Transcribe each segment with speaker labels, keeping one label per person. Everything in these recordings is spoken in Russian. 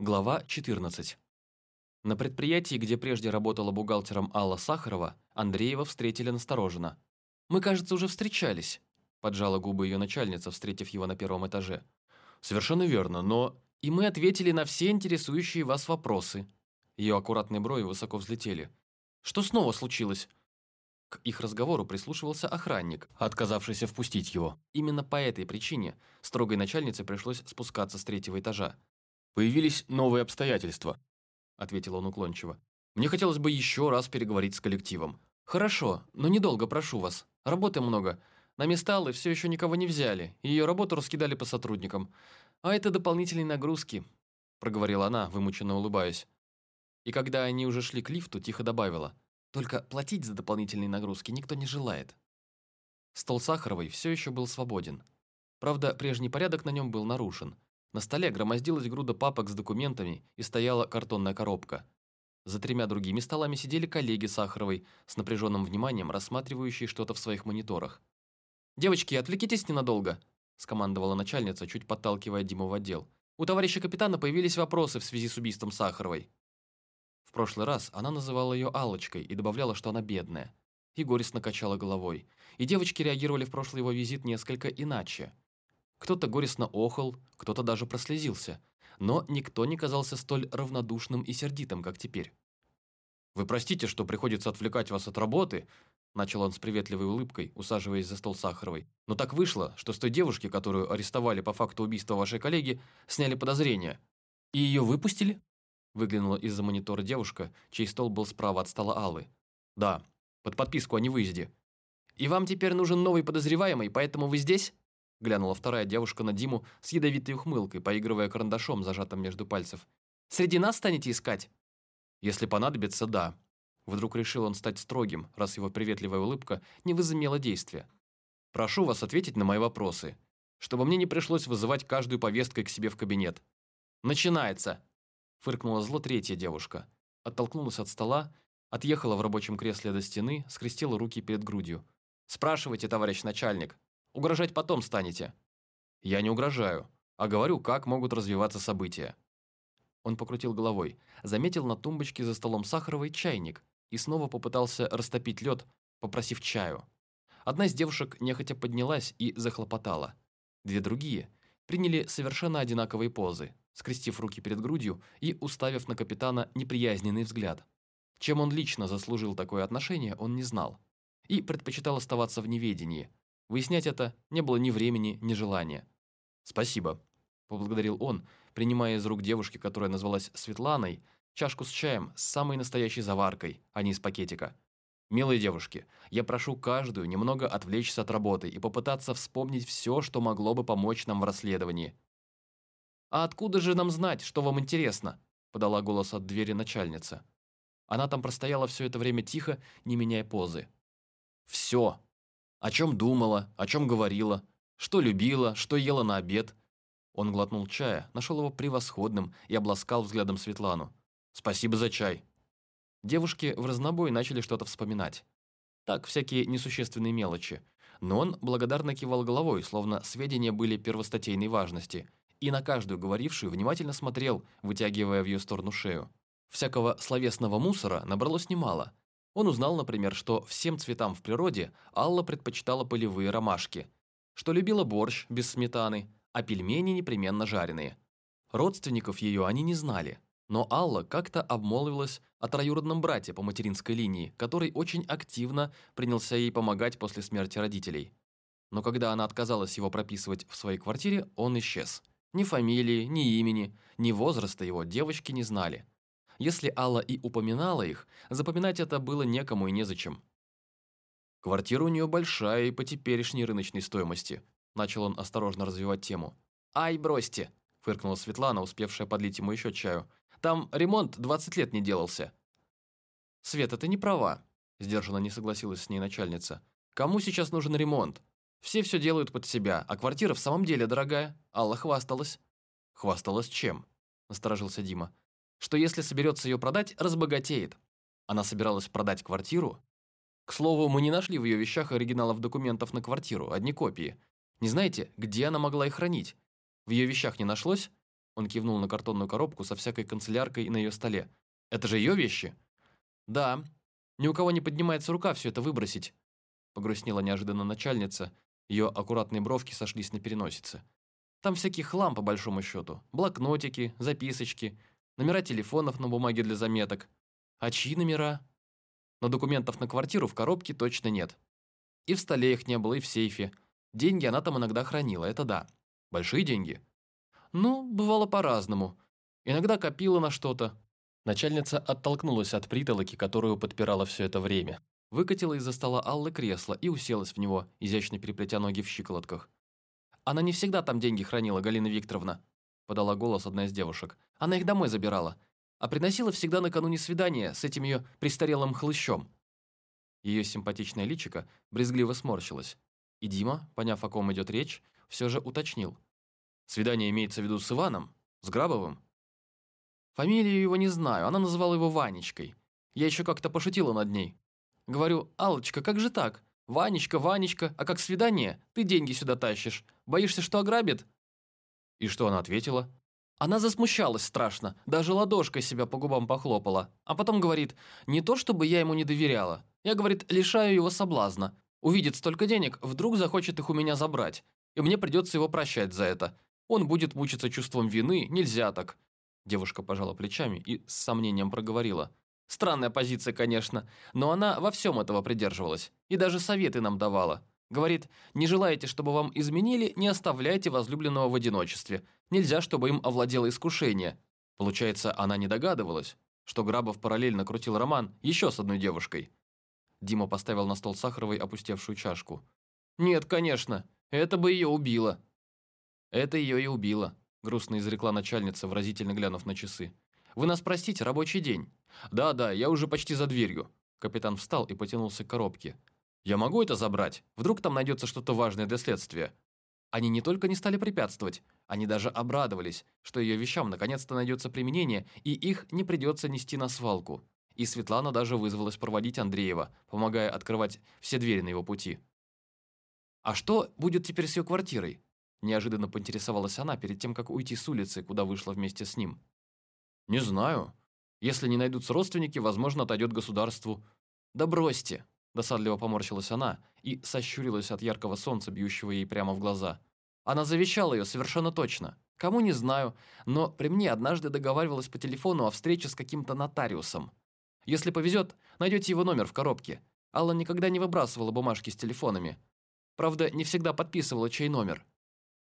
Speaker 1: Глава 14. На предприятии, где прежде работала бухгалтером Алла Сахарова, Андреева встретили настороженно. «Мы, кажется, уже встречались», – поджала губы ее начальница, встретив его на первом этаже. «Совершенно верно, но...» «И мы ответили на все интересующие вас вопросы». Ее аккуратные брови высоко взлетели. «Что снова случилось?» К их разговору прислушивался охранник, отказавшийся впустить его. Именно по этой причине строгой начальнице пришлось спускаться с третьего этажа. «Появились новые обстоятельства», – ответил он уклончиво. «Мне хотелось бы еще раз переговорить с коллективом». «Хорошо, но недолго, прошу вас. Работы много. На места Аллы все еще никого не взяли, и ее работу раскидали по сотрудникам. А это дополнительные нагрузки», – проговорила она, вымученно улыбаясь. И когда они уже шли к лифту, тихо добавила. «Только платить за дополнительные нагрузки никто не желает». Стол Сахаровой все еще был свободен. Правда, прежний порядок на нем был нарушен – на столе громоздилась груда папок с документами и стояла картонная коробка. За тремя другими столами сидели коллеги Сахаровой, с напряженным вниманием рассматривающие что-то в своих мониторах. «Девочки, отвлекитесь ненадолго», – скомандовала начальница, чуть подталкивая Диму в отдел. «У товарища капитана появились вопросы в связи с убийством Сахаровой». В прошлый раз она называла ее Аллочкой и добавляла, что она бедная. И горестно качала головой. И девочки реагировали в прошлый его визит несколько иначе – кто-то горестно охал, кто-то даже прослезился, но никто не казался столь равнодушным и сердитым, как теперь. «Вы простите, что приходится отвлекать вас от работы», начал он с приветливой улыбкой, усаживаясь за стол Сахаровой. «Но так вышло, что с той девушки, которую арестовали по факту убийства вашей коллеги, сняли подозрения. И ее выпустили?» Выглянула из-за монитора девушка, чей стол был справа от стола Аллы. «Да, под подписку о невыезде». «И вам теперь нужен новый подозреваемый, поэтому вы здесь?» Глянула вторая девушка на Диму с ядовитой ухмылкой, поигрывая карандашом, зажатым между пальцев. «Среди нас станете искать?» «Если понадобится, да». Вдруг решил он стать строгим, раз его приветливая улыбка не возымела действия. «Прошу вас ответить на мои вопросы, чтобы мне не пришлось вызывать каждую повесткой к себе в кабинет». «Начинается!» Фыркнула зло третья девушка. Оттолкнулась от стола, отъехала в рабочем кресле до стены, скрестила руки перед грудью. «Спрашивайте, товарищ начальник», Угрожать потом станете». «Я не угрожаю, а говорю, как могут развиваться события». Он покрутил головой, заметил на тумбочке за столом Сахаровой чайник и снова попытался растопить лед, попросив чаю. Одна из девушек нехотя поднялась и захлопотала. Две другие приняли совершенно одинаковые позы, скрестив руки перед грудью и уставив на капитана неприязненный взгляд. Чем он лично заслужил такое отношение, он не знал. И предпочитал оставаться в неведении, Выяснять это не было ни времени, ни желания. «Спасибо», – поблагодарил он, принимая из рук девушки, которая назвалась Светланой, чашку с чаем с самой настоящей заваркой, а не из пакетика. «Милые девушки, я прошу каждую немного отвлечься от работы и попытаться вспомнить все, что могло бы помочь нам в расследовании». «А откуда же нам знать, что вам интересно?» – подала голос от двери начальница. Она там простояла все это время тихо, не меняя позы. «Все!» О чем думала, о чем говорила, что любила, что ела на обед. Он глотнул чая, нашел его превосходным и обласкал взглядом Светлану. «Спасибо за чай». Девушки в разнобой начали что-то вспоминать. Так, всякие несущественные мелочи. Но он благодарно кивал головой, словно сведения были первостатейной важности, и на каждую говорившую внимательно смотрел, вытягивая в ее сторону шею. Всякого словесного мусора набралось немало, он узнал, например, что всем цветам в природе Алла предпочитала полевые ромашки, что любила борщ без сметаны, а пельмени непременно жареные. Родственников ее они не знали, но Алла как-то обмолвилась о троюродном брате по материнской линии, который очень активно принялся ей помогать после смерти родителей. Но когда она отказалась его прописывать в своей квартире, он исчез. Ни фамилии, ни имени, ни возраста его девочки не знали. Если Алла и упоминала их, запоминать это было некому и незачем. «Квартира у нее большая и по теперешней рыночной стоимости», начал он осторожно развивать тему. «Ай, бросьте!» – фыркнула Светлана, успевшая подлить ему еще чаю. «Там ремонт 20 лет не делался». «Света, ты не права», – сдержанно не согласилась с ней начальница. «Кому сейчас нужен ремонт? Все все делают под себя, а квартира в самом деле дорогая. Алла хвасталась». «Хвасталась чем?» – насторожился Дима что если соберется ее продать, разбогатеет. Она собиралась продать квартиру. К слову, мы не нашли в ее вещах оригиналов документов на квартиру, одни копии. Не знаете, где она могла их хранить? В ее вещах не нашлось? Он кивнул на картонную коробку со всякой канцеляркой на ее столе. «Это же ее вещи?» «Да. Ни у кого не поднимается рука все это выбросить», погрустнела неожиданно начальница. Ее аккуратные бровки сошлись на переносице. «Там всякий хлам, по большому счету. Блокнотики, записочки, номера телефонов на бумаге для заметок. А чьи номера?» Но документов на квартиру в коробке точно нет. И в столе их не было, и в сейфе. Деньги она там иногда хранила, это да. Большие деньги. Ну, бывало по-разному. Иногда копила на что-то. Начальница оттолкнулась от притолоки, которую подпирала все это время. Выкатила из-за стола Аллы кресло и уселась в него, изящно переплетя ноги в щиколотках. «Она не всегда там деньги хранила, Галина Викторовна», подала голос одна из девушек. «Она их домой забирала а приносила всегда накануне свидания с этим ее престарелым хлыщом. Ее симпатичное личико брезгливо сморщилось, и Дима, поняв, о ком идет речь, все же уточнил. «Свидание имеется в виду с Иваном? С Грабовым?» Фамилию его не знаю, она называла его Ванечкой. Я еще как-то пошутила над ней. Говорю, Алочка, как же так? Ванечка, Ванечка, а как свидание? Ты деньги сюда тащишь. Боишься, что ограбит?» И что она ответила? Она засмущалась страшно, даже ладошкой себя по губам похлопала. А потом говорит, не то чтобы я ему не доверяла. Я, говорит, лишаю его соблазна. Увидит столько денег, вдруг захочет их у меня забрать. И мне придется его прощать за это. Он будет мучиться чувством вины, нельзя так. Девушка пожала плечами и с сомнением проговорила. Странная позиция, конечно, но она во всем этого придерживалась. И даже советы нам давала. Говорит, не желаете, чтобы вам изменили, не оставляйте возлюбленного в одиночестве. Нельзя, чтобы им овладело искушение. Получается, она не догадывалась, что Грабов параллельно крутил роман еще с одной девушкой. Дима поставил на стол Сахаровой опустевшую чашку. «Нет, конечно, это бы ее убило». «Это ее и убило», – грустно изрекла начальница, выразительно глянув на часы. «Вы нас простите, рабочий день». «Да-да, я уже почти за дверью». Капитан встал и потянулся к коробке. Я могу это забрать? Вдруг там найдется что-то важное для следствия?» Они не только не стали препятствовать, они даже обрадовались, что ее вещам наконец-то найдется применение, и их не придется нести на свалку. И Светлана даже вызвалась проводить Андреева, помогая открывать все двери на его пути. «А что будет теперь с ее квартирой?» Неожиданно поинтересовалась она перед тем, как уйти с улицы, куда вышла вместе с ним. «Не знаю. Если не найдутся родственники, возможно, отойдет государству». «Да бросьте!» Досадливо поморщилась она и сощурилась от яркого солнца, бьющего ей прямо в глаза. Она завещала ее совершенно точно. Кому не знаю, но при мне однажды договаривалась по телефону о встрече с каким-то нотариусом. Если повезет, найдете его номер в коробке. Алла никогда не выбрасывала бумажки с телефонами. Правда, не всегда подписывала чей номер.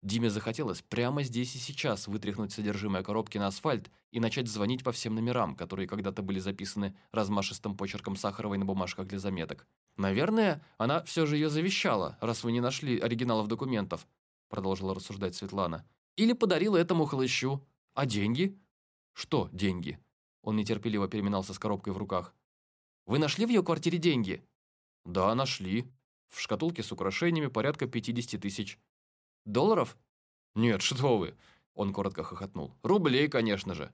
Speaker 1: Диме захотелось прямо здесь и сейчас вытряхнуть содержимое коробки на асфальт и начать звонить по всем номерам, которые когда-то были записаны размашистым почерком Сахаровой на бумажках для заметок. «Наверное, она все же ее завещала, раз вы не нашли оригиналов документов», продолжила рассуждать Светлана. «Или подарила этому хлыщу. А деньги?» «Что деньги?» Он нетерпеливо переминался с коробкой в руках. «Вы нашли в ее квартире деньги?» «Да, нашли. В шкатулке с украшениями порядка 50 тысяч». Долларов? Нет, что вы. Он коротко хохотнул. Рублей, конечно же.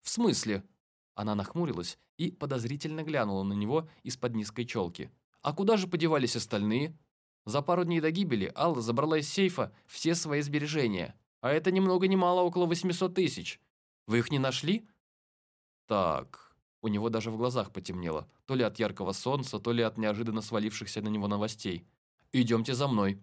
Speaker 1: В смысле? Она нахмурилась и подозрительно глянула на него из-под низкой челки. А куда же подевались остальные? За пару дней до гибели Алла забрала из сейфа все свои сбережения. А это ни много ни мало около 800 тысяч. Вы их не нашли? Так, у него даже в глазах потемнело. То ли от яркого солнца, то ли от неожиданно свалившихся на него новостей. «Идемте за мной»,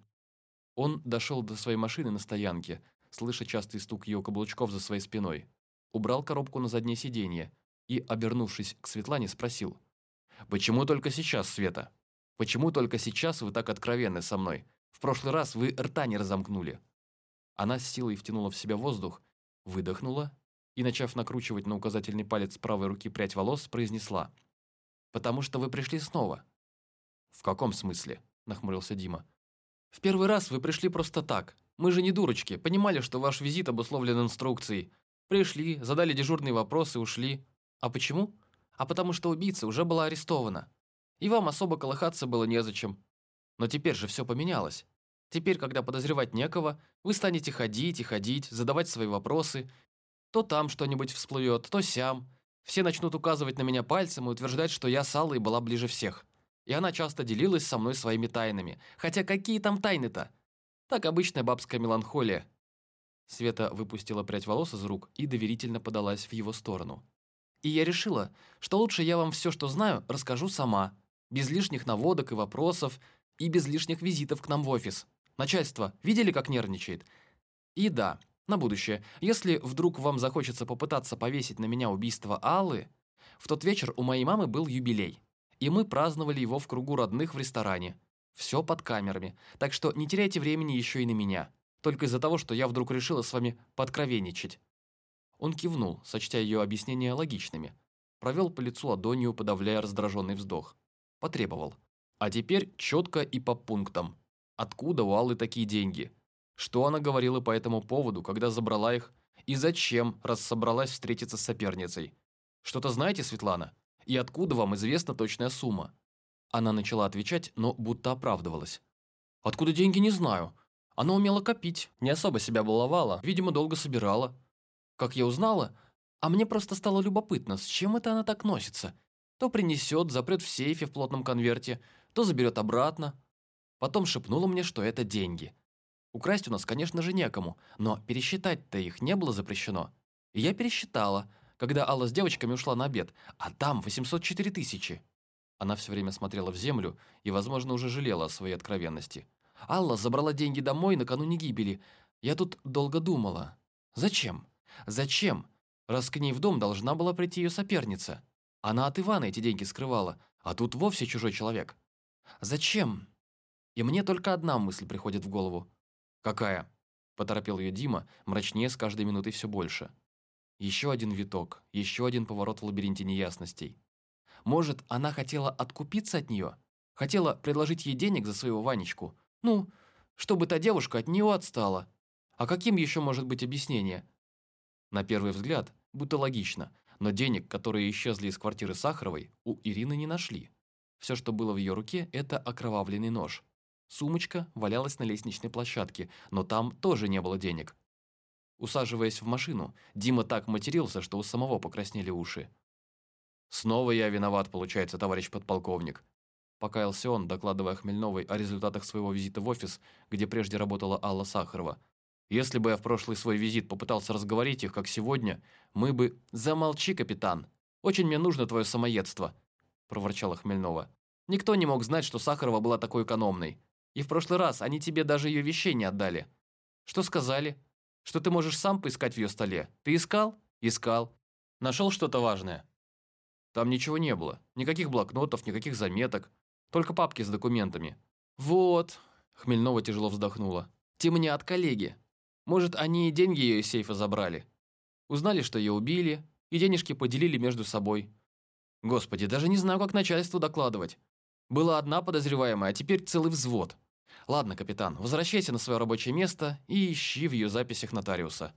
Speaker 1: он дошел до своей машины на стоянке, слыша частый стук ее каблучков за своей спиной. Убрал коробку на заднее сиденье и, обернувшись к Светлане, спросил. «Почему только сейчас, Света? Почему только сейчас вы так откровенны со мной? В прошлый раз вы рта не разомкнули». Она с силой втянула в себя воздух, выдохнула и, начав накручивать на указательный палец правой руки прядь волос, произнесла. «Потому что вы пришли снова». «В каком смысле?» – нахмурился Дима. В первый раз вы пришли просто так. Мы же не дурочки, понимали, что ваш визит обусловлен инструкцией. Пришли, задали дежурные вопросы, ушли. А почему? А потому что убийца уже была арестована. И вам особо колыхаться было незачем. Но теперь же все поменялось. Теперь, когда подозревать некого, вы станете ходить и ходить, задавать свои вопросы. То там что-нибудь всплывет, то сям. Все начнут указывать на меня пальцем и утверждать, что я с Аллой была ближе всех. И она часто делилась со мной своими тайнами. Хотя какие там тайны-то? Так обычная бабская меланхолия. Света выпустила прядь волос из рук и доверительно подалась в его сторону. «И я решила, что лучше я вам все, что знаю, расскажу сама, без лишних наводок и вопросов, и без лишних визитов к нам в офис. Начальство, видели, как нервничает? И да, на будущее, если вдруг вам захочется попытаться повесить на меня убийство Аллы, в тот вечер у моей мамы был юбилей, и мы праздновали его в кругу родных в ресторане. Все под камерами, так что не теряйте времени еще и на меня, только из-за того, что я вдруг решила с вами подкровенничать». Он кивнул, сочтя ее объяснения логичными, провел по лицу ладонью, подавляя раздраженный вздох. Потребовал. «А теперь четко и по пунктам. Откуда у Аллы такие деньги? Что она говорила по этому поводу, когда забрала их? И зачем, раз собралась встретиться с соперницей? Что-то знаете, Светлана? И откуда вам известна точная сумма?» Она начала отвечать, но будто оправдывалась. «Откуда деньги, не знаю. Она умела копить, не особо себя баловала, видимо, долго собирала. Как я узнала, а мне просто стало любопытно, с чем это она так носится. То принесет, запрет в сейфе в плотном конверте, то заберет обратно. Потом шепнула мне, что это деньги. Украсть у нас, конечно же, некому, но пересчитать-то их не было запрещено. И я пересчитала, когда Алла с девочками ушла на обед, а там 804 тысячи. Она все время смотрела в землю и, возможно, уже жалела о своей откровенности. Алла забрала деньги домой накануне гибели. Я тут долго думала. Зачем? Зачем? Раз к ней в дом должна была прийти ее соперница. Она от Ивана эти деньги скрывала, а тут вовсе чужой человек. Зачем? И мне только одна мысль приходит в голову. «Какая?» – поторопил ее Дима, мрачнее с каждой минутой все больше. Еще один виток, еще один поворот в лабиринте неясностей. Может, она хотела откупиться от нее? Хотела предложить ей денег за своего Ванечку? Ну, чтобы та девушка от нее отстала. А каким еще может быть объяснение? На первый взгляд, будто логично, но денег, которые исчезли из квартиры Сахаровой, у Ирины не нашли. Все, что было в ее руке, это окровавленный нож. Сумочка валялась на лестничной площадке, но там тоже не было денег. Усаживаясь в машину, Дима так матерился, что у самого покраснели уши. «Снова я виноват, получается, товарищ подполковник», покаялся он, докладывая Хмельновой о результатах своего визита в офис, где прежде работала Алла Сахарова. «Если бы я в прошлый свой визит попытался разговорить их, как сегодня, мы бы...» «Замолчи, капитан! Очень мне нужно твое самоедство!» проворчала Хмельнова. «Никто не мог знать, что Сахарова была такой экономной. И в прошлый раз они тебе даже ее вещей не отдали. Что сказали? Что ты можешь сам поискать в ее столе? Ты искал? Искал. Нашел что-то важное?» Там ничего не было. Никаких блокнотов, никаких заметок. Только папки с документами. «Вот», — Хмельнова тяжело вздохнула. «Темнят коллеги. Может, они и деньги ее из сейфа забрали. Узнали, что ее убили, и денежки поделили между собой. Господи, даже не знаю, как начальству докладывать. Была одна подозреваемая, а теперь целый взвод. Ладно, капитан, возвращайся на свое рабочее место и ищи в ее записях нотариуса.